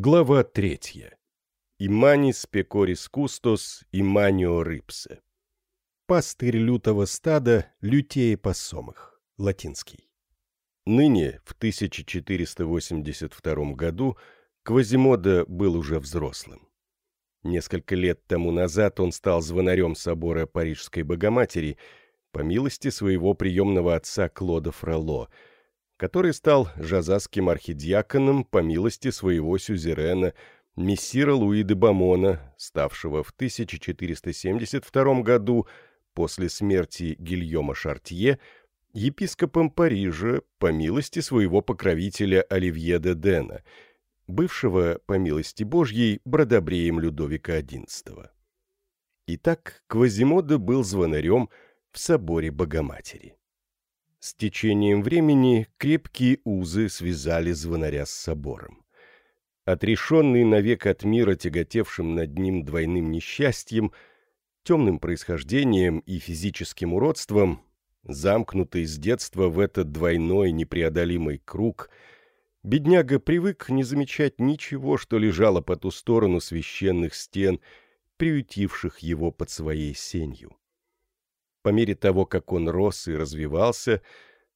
Глава третья. Иманис пекорис кустос иманио рыпсе. Пастырь лютого стада лютея посомых. Латинский. Ныне, в 1482 году, Квазимода был уже взрослым. Несколько лет тому назад он стал звонарем собора Парижской Богоматери по милости своего приемного отца Клода Фроло – который стал жазаским архидиаконом по милости своего сюзерена мессира Луи де Бамона, ставшего в 1472 году после смерти Гильома Шартье епископом Парижа по милости своего покровителя Оливье де Дена, бывшего, по милости Божьей, бродобреем Людовика XI. Итак, Квазимода был звонарем в соборе Богоматери. С течением времени крепкие узы связали звонаря с собором. Отрешенный навек от мира, тяготевшим над ним двойным несчастьем, темным происхождением и физическим уродством, замкнутый с детства в этот двойной непреодолимый круг, бедняга привык не замечать ничего, что лежало по ту сторону священных стен, приютивших его под своей сенью. По мере того, как он рос и развивался,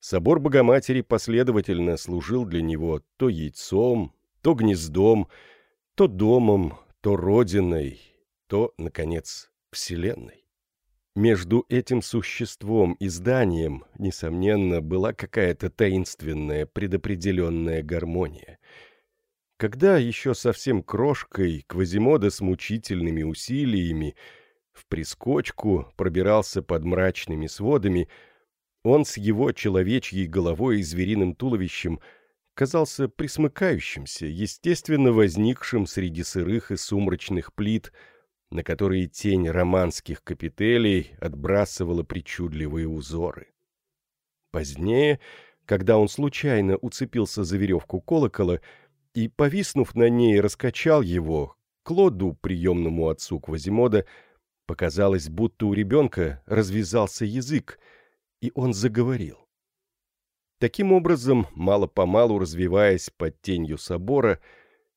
собор Богоматери последовательно служил для него то яйцом, то гнездом, то домом, то родиной, то, наконец, вселенной. Между этим существом и зданием, несомненно, была какая-то таинственная предопределенная гармония. Когда еще совсем крошкой Квазимода с мучительными усилиями в прискочку пробирался под мрачными сводами, он с его человечьей головой и звериным туловищем казался присмыкающимся, естественно возникшим среди сырых и сумрачных плит, на которые тень романских капителей отбрасывала причудливые узоры. Позднее, когда он случайно уцепился за веревку колокола и, повиснув на ней, раскачал его, Клоду, приемному отцу Квазимода, Показалось, будто у ребенка развязался язык, и он заговорил. Таким образом, мало-помалу развиваясь под тенью собора,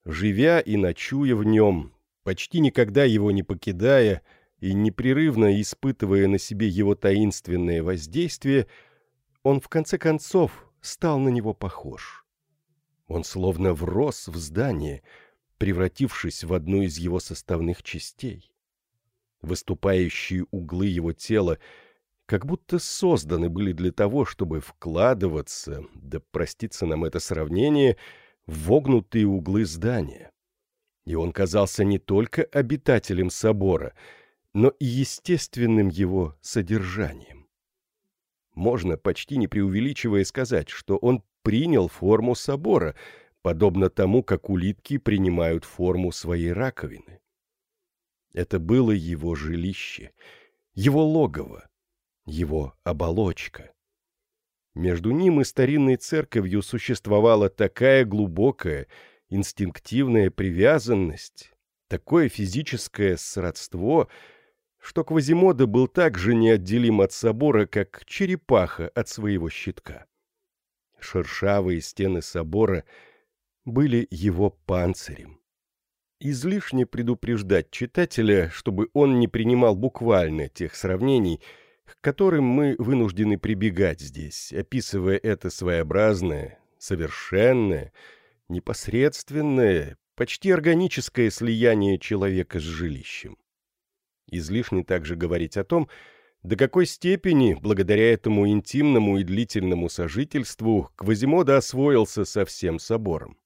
живя и ночуя в нем, почти никогда его не покидая и непрерывно испытывая на себе его таинственное воздействие, он в конце концов стал на него похож. Он словно врос в здание, превратившись в одну из его составных частей. Выступающие углы его тела как будто созданы были для того, чтобы вкладываться, да простится нам это сравнение, в вогнутые углы здания. И он казался не только обитателем собора, но и естественным его содержанием. Можно, почти не преувеличивая, сказать, что он принял форму собора, подобно тому, как улитки принимают форму своей раковины. Это было его жилище, его логово, его оболочка. Между ним и старинной церковью существовала такая глубокая, инстинктивная привязанность, такое физическое сродство, что Квазимода был так же неотделим от собора, как черепаха от своего щитка. Шершавые стены собора были его панцирем. Излишне предупреждать читателя, чтобы он не принимал буквально тех сравнений, к которым мы вынуждены прибегать здесь, описывая это своеобразное, совершенное, непосредственное, почти органическое слияние человека с жилищем. Излишне также говорить о том, до какой степени, благодаря этому интимному и длительному сожительству, Квазимода освоился со всем собором.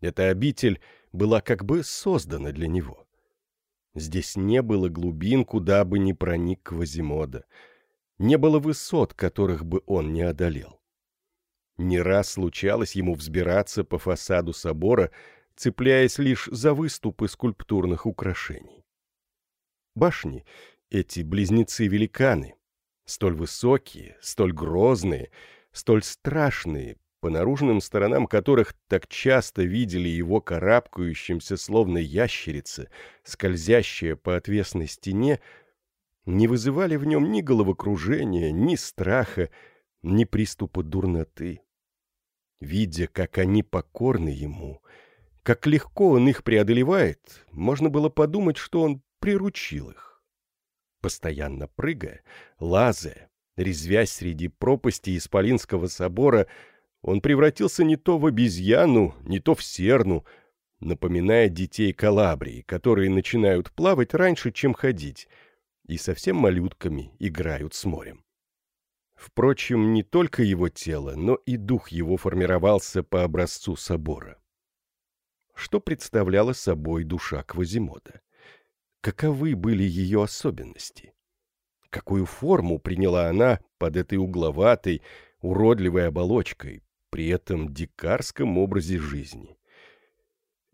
Эта обитель — была как бы создана для него. Здесь не было глубин, куда бы ни проник Квазимода. Не было высот, которых бы он не одолел. Не раз случалось ему взбираться по фасаду собора, цепляясь лишь за выступы скульптурных украшений. Башни, эти близнецы-великаны, столь высокие, столь грозные, столь страшные, по наружным сторонам которых так часто видели его карабкающимся, словно ящерица, скользящая по отвесной стене, не вызывали в нем ни головокружения, ни страха, ни приступа дурноты. Видя, как они покорны ему, как легко он их преодолевает, можно было подумать, что он приручил их. Постоянно прыгая, лазая, резвясь среди пропасти Исполинского собора, он превратился не то в обезьяну, не то в серну, напоминая детей Калабрии, которые начинают плавать раньше, чем ходить, и совсем малютками играют с морем. Впрочем, не только его тело, но и дух его формировался по образцу собора. Что представляла собой душа Квазимода? Каковы были ее особенности? Какую форму приняла она под этой угловатой, уродливой оболочкой, при этом дикарском образе жизни?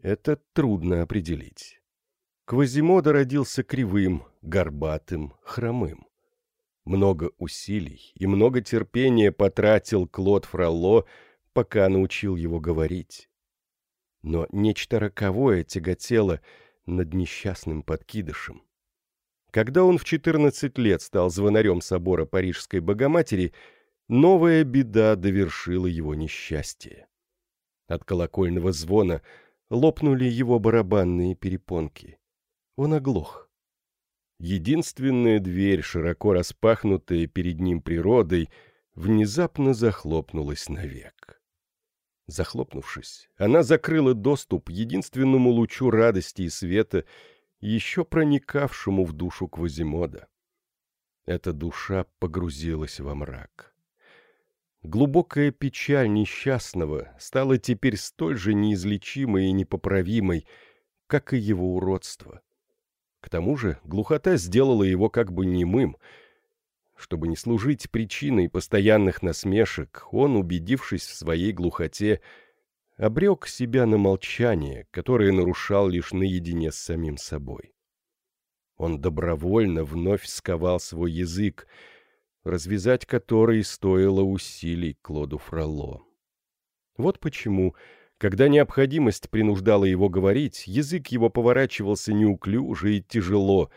Это трудно определить. Квазимода родился кривым, горбатым, хромым. Много усилий и много терпения потратил Клод Фролло, пока научил его говорить. Но нечто роковое тяготело над несчастным подкидышем. Когда он в 14 лет стал звонарем собора Парижской Богоматери, новая беда довершила его несчастье. От колокольного звона лопнули его барабанные перепонки. Он оглох. Единственная дверь, широко распахнутая перед ним природой, внезапно захлопнулась навек. Захлопнувшись, она закрыла доступ единственному лучу радости и света, еще проникавшему в душу Квазимода. Эта душа погрузилась во мрак. Глубокая печаль несчастного стала теперь столь же неизлечимой и непоправимой, как и его уродство. К тому же глухота сделала его как бы немым. Чтобы не служить причиной постоянных насмешек, он, убедившись в своей глухоте, обрек себя на молчание, которое нарушал лишь наедине с самим собой. Он добровольно вновь сковал свой язык, развязать который стоило усилий Клоду Фролло. Вот почему когда необходимость принуждала его говорить, язык его поворачивался неуклюже и тяжело,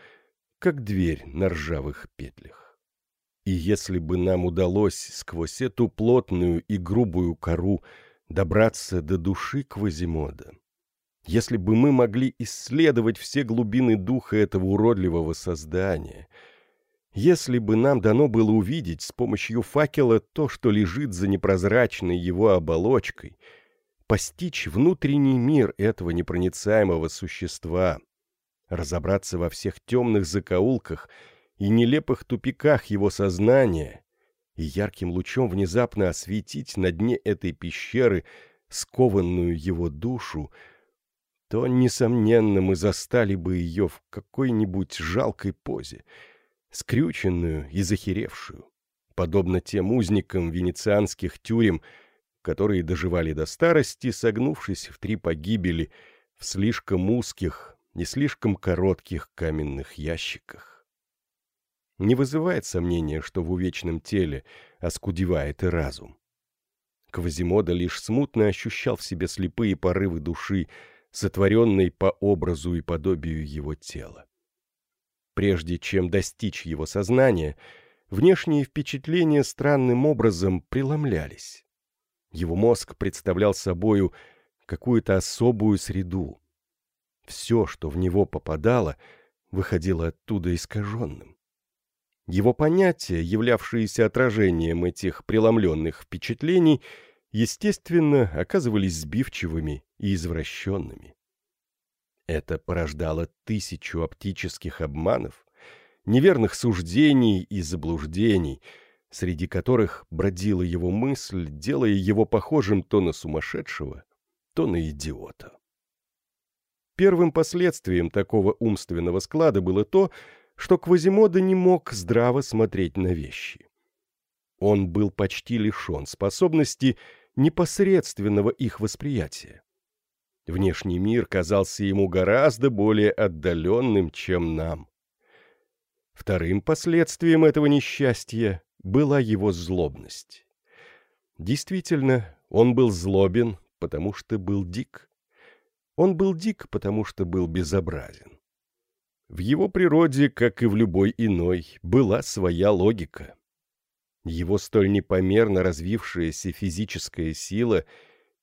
как дверь на ржавых петлях. И если бы нам удалось сквозь эту плотную и грубую кору добраться до души Квазимода, если бы мы могли исследовать все глубины духа этого уродливого создания, если бы нам дано было увидеть с помощью факела то, что лежит за непрозрачной его оболочкой — постичь внутренний мир этого непроницаемого существа, разобраться во всех темных закоулках и нелепых тупиках его сознания и ярким лучом внезапно осветить на дне этой пещеры скованную его душу, то, несомненно, мы застали бы ее в какой-нибудь жалкой позе, скрюченную и захеревшую, подобно тем узникам венецианских тюрем, которые доживали до старости, согнувшись в три погибели в слишком узких, не слишком коротких каменных ящиках. Не вызывает сомнения, что в увечном теле оскудевает и разум. Квазимода лишь смутно ощущал в себе слепые порывы души, сотворенной по образу и подобию его тела. Прежде чем достичь его сознания, внешние впечатления странным образом преломлялись. Его мозг представлял собою какую-то особую среду. Все, что в него попадало, выходило оттуда искаженным. Его понятия, являвшиеся отражением этих преломленных впечатлений, естественно, оказывались сбивчивыми и извращенными. Это порождало тысячу оптических обманов, неверных суждений и заблуждений — среди которых бродила его мысль, делая его похожим то на сумасшедшего, то на идиота. Первым последствием такого умственного склада было то, что Квазимода не мог здраво смотреть на вещи. Он был почти лишен способности непосредственного их восприятия. Внешний мир казался ему гораздо более отдаленным, чем нам. Вторым последствием этого несчастья была его злобность. Действительно, он был злобен, потому что был дик. Он был дик, потому что был безобразен. В его природе, как и в любой иной, была своя логика. Его столь непомерно развившаяся физическая сила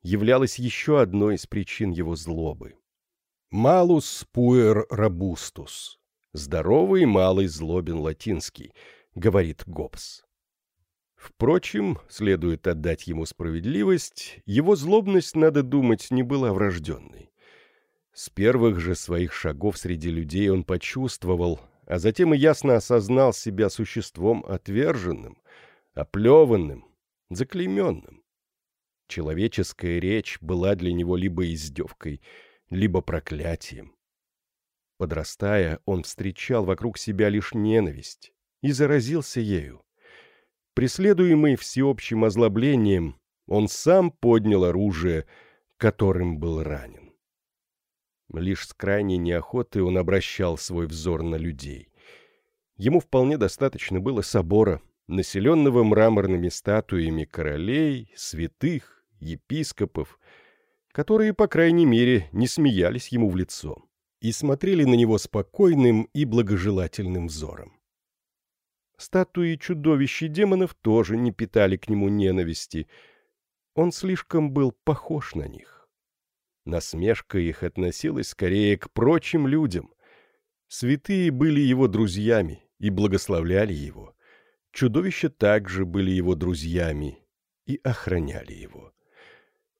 являлось еще одной из причин его злобы. «Малус пуэр робустус» — «здоровый малый злобен латинский», — говорит Гоббс. Впрочем, следует отдать ему справедливость, его злобность, надо думать, не была врожденной. С первых же своих шагов среди людей он почувствовал, а затем и ясно осознал себя существом отверженным, оплеванным, заклейменным. Человеческая речь была для него либо издевкой, либо проклятием. Подрастая, он встречал вокруг себя лишь ненависть и заразился ею. Преследуемый всеобщим озлоблением, он сам поднял оружие, которым был ранен. Лишь с крайней неохотой он обращал свой взор на людей. Ему вполне достаточно было собора, населенного мраморными статуями королей, святых, епископов, которые, по крайней мере, не смеялись ему в лицо и смотрели на него спокойным и благожелательным взором. Статуи чудовищ и демонов тоже не питали к нему ненависти. Он слишком был похож на них. Насмешка их относилась скорее к прочим людям. Святые были его друзьями и благословляли его. Чудовища также были его друзьями и охраняли его.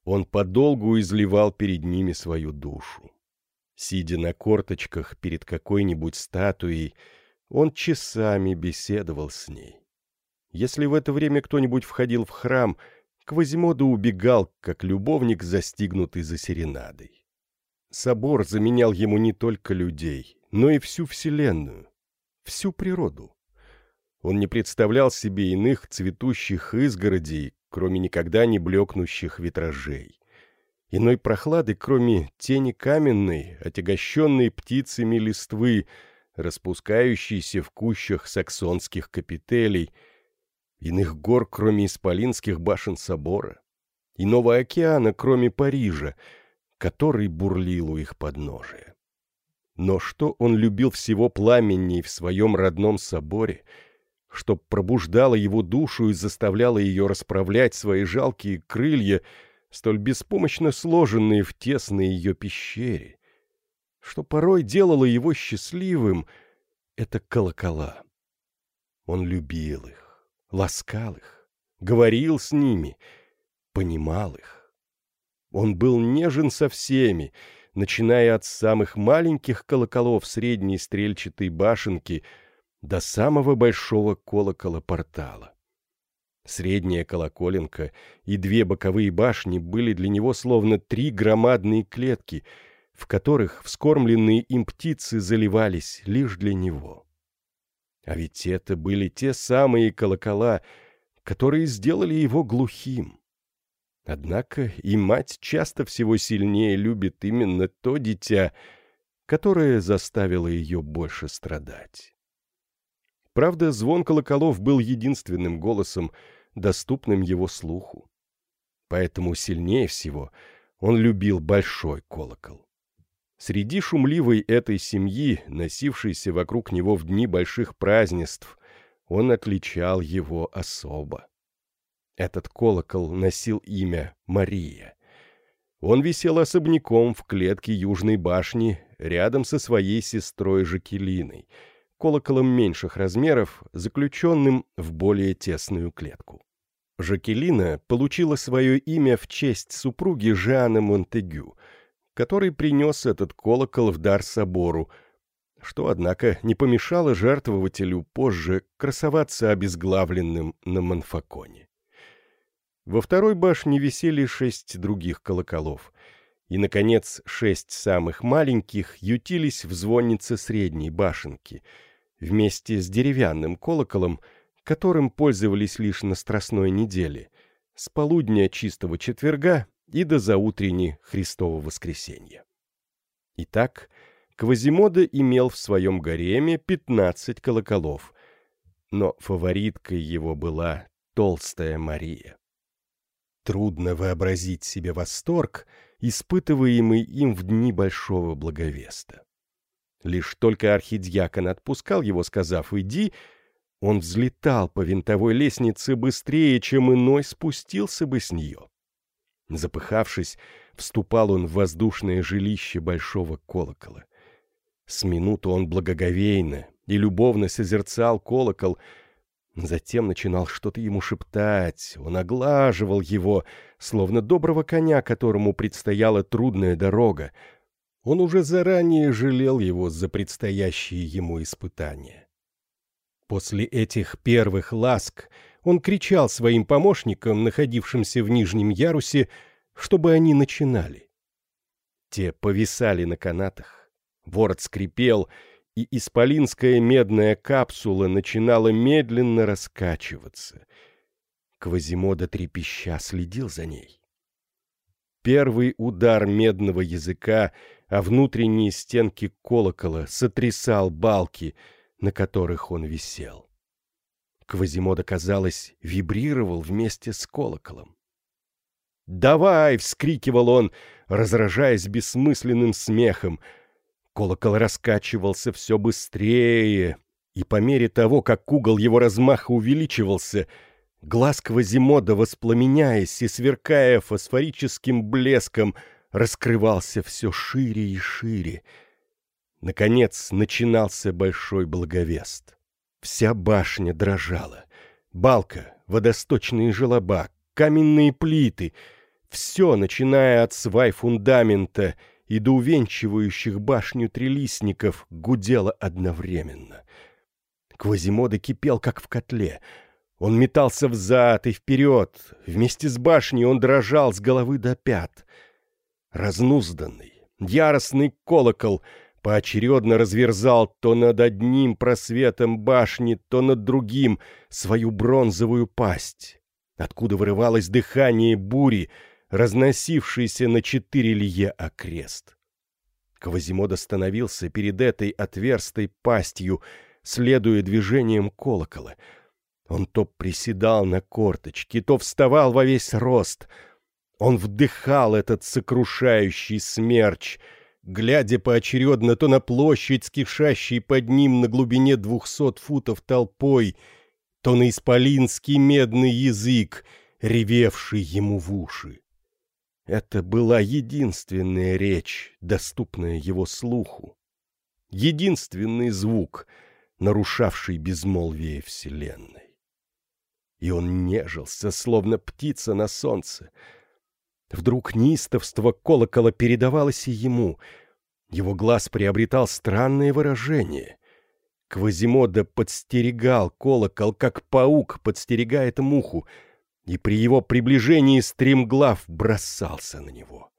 Он подолгу изливал перед ними свою душу. Сидя на корточках перед какой-нибудь статуей, он часами беседовал с ней. Если в это время кто-нибудь входил в храм, Квазимода убегал, как любовник, застигнутый за серенадой. Собор заменял ему не только людей, но и всю Вселенную, всю природу. Он не представлял себе иных цветущих изгородей, кроме никогда не блекнущих витражей. Иной прохлады, кроме тени каменной, отягощенной птицами листвы, распускающейся в кущах саксонских капителей, иных гор, кроме исполинских башен собора, иного океана, кроме Парижа, который бурлил у их подножия. Но что он любил всего пламенней в своем родном соборе, что пробуждало его душу и заставляло ее расправлять свои жалкие крылья, столь беспомощно сложенные в тесной ее пещере, что порой делало его счастливым, это колокола. Он любил их, ласкал их, говорил с ними, понимал их. Он был нежен со всеми, начиная от самых маленьких колоколов средней стрельчатой башенки до самого большого колокола портала. Средняя колоколенка и две боковые башни были для него словно три громадные клетки — в которых вскормленные им птицы заливались лишь для него. А ведь это были те самые колокола, которые сделали его глухим. Однако и мать часто всего сильнее любит именно то дитя, которое заставило ее больше страдать. Правда, звон колоколов был единственным голосом, доступным его слуху. Поэтому сильнее всего он любил большой колокол. Среди шумливой этой семьи, носившейся вокруг него в дни больших празднеств, он отличал его особо. Этот колокол носил имя Мария. Он висел особняком в клетке Южной башни рядом со своей сестрой Жакелиной, колоколом меньших размеров, заключенным в более тесную клетку. Жакелина получила свое имя в честь супруги Жана Монтегю — который принес этот колокол в дар собору, что, однако, не помешало жертвователю позже красоваться обезглавленным на Манфаконе. Во второй башне висели шесть других колоколов, и, наконец, шесть самых маленьких ютились в звоннице средней башенки, вместе с деревянным колоколом, которым пользовались лишь на Страстной неделе, с полудня чистого четверга и до заутренни Христова воскресенья. Итак, Квазимода имел в своем гареме пятнадцать колоколов, но фавориткой его была толстая Мария. Трудно вообразить себе восторг, испытываемый им в дни большого благовеста. Лишь только архидьякон отпускал его, сказав «иди», он взлетал по винтовой лестнице быстрее, чем иной спустился бы с нее. Запыхавшись, вступал он в воздушное жилище большого колокола. С минуту он благоговейно и любовно созерцал колокол, затем начинал что-то ему шептать, он оглаживал его, словно доброго коня, которому предстояла трудная дорога. Он уже заранее жалел его за предстоящие ему испытания. После этих первых ласк он кричал своим помощникам, находившимся в нижнем ярусе, чтобы они начинали. Те повисали на канатах, ворот скрипел, и исполинская медная капсула начинала медленно раскачиваться. Квазимода трепеща следил за ней. Первый удар медного языка о внутренние стенки колокола сотрясал балки, на которых он висел. Квазимода, казалось, вибрировал вместе с колоколом. «Давай!» — вскрикивал он, разражаясь бессмысленным смехом. Колокол раскачивался все быстрее, и по мере того, как угол его размаха увеличивался, глаз Квазимода, воспламеняясь и сверкая фосфорическим блеском, раскрывался все шире и шире. Наконец начинался большой благовест. Вся башня дрожала. Балка, водосточные желоба, каменные плиты — все, начиная от свай фундамента и до увенчивающих башню трелисников, гудело одновременно. Квазимода кипел, как в котле. Он метался взад и вперед. Вместе с башней он дрожал с головы до пят. Разнузданный, яростный колокол — поочередно разверзал то над одним просветом башни, то над другим свою бронзовую пасть, откуда вырывалось дыхание бури, разносившейся на четыре лье окрест. Квазимод остановился перед этой отверстой пастью, следуя движением колокола. Он то приседал на корточки, то вставал во весь рост. Он вдыхал этот сокрушающий смерч — глядя поочередно то на площадь с кишащей под ним на глубине двухсот футов толпой, то на исполинский медный язык, ревевший ему в уши. Это была единственная речь, доступная его слуху. Единственный звук, нарушавший безмолвие Вселенной. И он нежился, словно птица на солнце — Вдруг неистовство колокола передавалось и ему. Его глаз приобретал странное выражение. Квазимода подстерегал колокол, как паук подстерегает муху, и при его приближении стремглав бросался на него.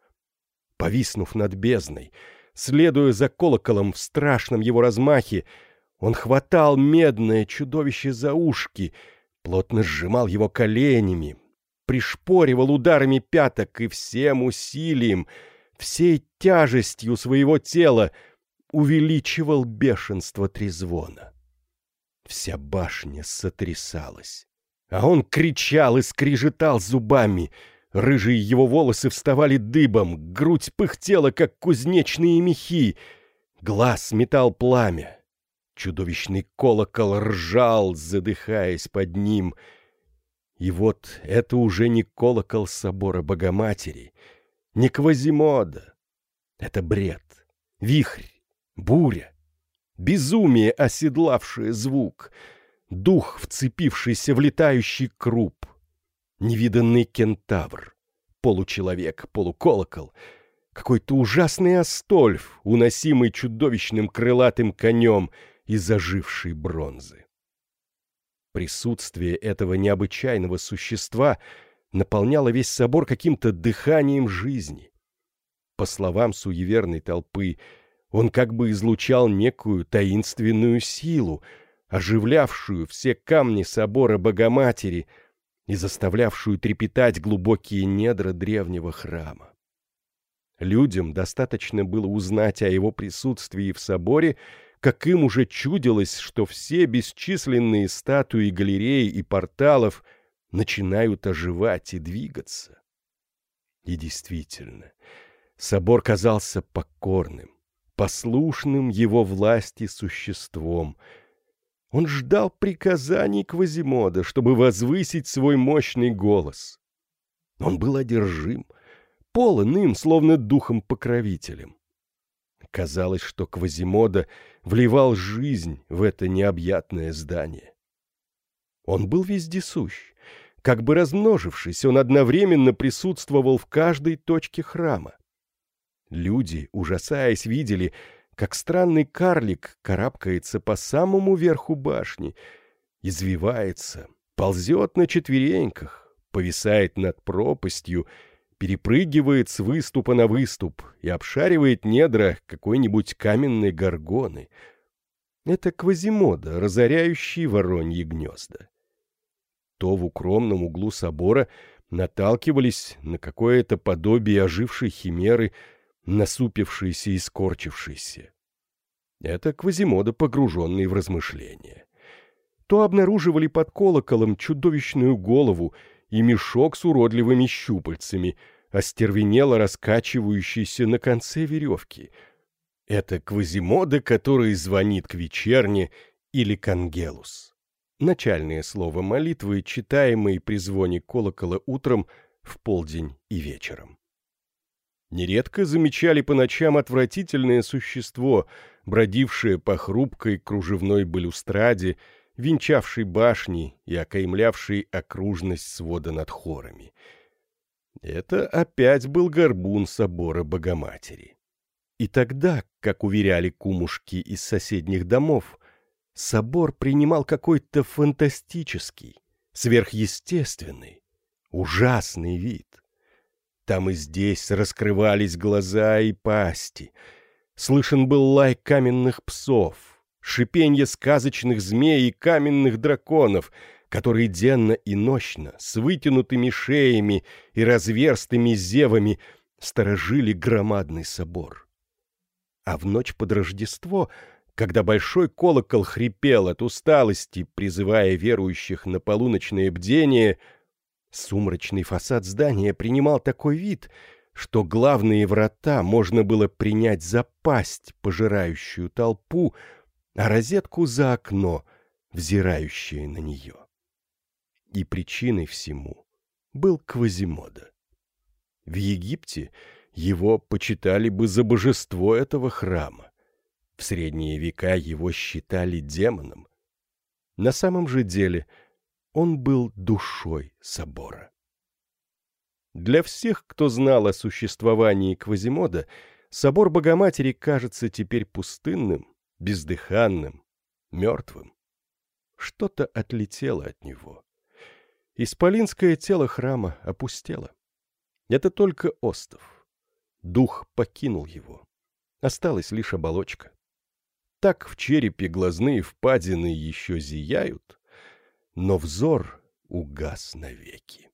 Повиснув над бездной, следуя за колоколом в страшном его размахе, он хватал медное чудовище за ушки, плотно сжимал его коленями, пришпоривал ударами пяток и всем усилием, всей тяжестью своего тела увеличивал бешенство трезвона. Вся башня сотрясалась, а он кричал и скрежетал зубами, рыжие его волосы вставали дыбом, грудь пыхтела, как кузнечные мехи, глаз метал пламя. Чудовищный колокол ржал, задыхаясь под ним — и вот это уже не колокол собора Богоматери, не Квазимода. Это бред, вихрь, буря, безумие, оседлавшее звук, дух, вцепившийся в летающий круп, невиданный кентавр, получеловек, полуколокол, какой-то ужасный астольф, уносимый чудовищным крылатым конем из ожившей бронзы. Присутствие этого необычайного существа наполняло весь собор каким-то дыханием жизни. По словам суеверной толпы, он как бы излучал некую таинственную силу, оживлявшую все камни собора Богоматери и заставлявшую трепетать глубокие недра древнего храма. Людям достаточно было узнать о его присутствии в соборе — как им уже чудилось, что все бесчисленные статуи галереи и порталов начинают оживать и двигаться. И действительно, собор казался покорным, послушным его власти существом. Он ждал приказаний Квазимода, чтобы возвысить свой мощный голос. Он был одержим — полон им, словно духом-покровителем. Казалось, что Квазимода вливал жизнь в это необъятное здание. Он был вездесущ. Как бы размножившись, он одновременно присутствовал в каждой точке храма. Люди, ужасаясь, видели, как странный карлик карабкается по самому верху башни, извивается, ползет на четвереньках, повисает над пропастью, перепрыгивает с выступа на выступ и обшаривает недра какой-нибудь каменной горгоны. Это Квазимода, разоряющий вороньи гнезда. То в укромном углу собора наталкивались на какое-то подобие ожившей химеры — насупившийся и скорчившийся. Это Квазимода, погруженный в размышления. То обнаруживали под колоколом чудовищную голову и мешок с уродливыми щупальцами, остервенело раскачивающийся на конце веревки. Это Квазимода, который звонит к вечерне или к ангелус. Начальное слово молитвы, читаемое при звоне колокола утром, в полдень и вечером. Нередко замечали по ночам отвратительное существо, бродившее по хрупкой кружевной балюстраде, венчавшей башни и окаймлявшей окружность свода над хорами. Это опять был горбун собора Богоматери. И тогда, как уверяли кумушки из соседних домов, собор принимал какой-то фантастический, сверхъестественный, ужасный вид — там и здесь раскрывались глаза и пасти. Слышен был лай каменных псов, шипенье сказочных змей и каменных драконов, которые денно и нощно, с вытянутыми шеями и разверстыми зевами, сторожили громадный собор. А в ночь под Рождество, когда большой колокол хрипел от усталости, призывая верующих на полуночное бдение — Сумрачный фасад здания принимал такой вид, что главные врата можно было принять за пасть, пожирающую толпу, а розетку за окно, взирающее на нее. И причиной всему был Квазимода. В Египте его почитали бы за божество этого храма. В средние века его считали демоном. На самом же деле – он был душой собора. Для всех, кто знал о существовании Квазимода, собор Богоматери кажется теперь пустынным, бездыханным, мертвым. Что-то отлетело от него. Исполинское тело храма опустело. Это только остов. Дух покинул его. Осталась лишь оболочка. Так в черепе глазные впадины еще зияют, но взор угас навеки.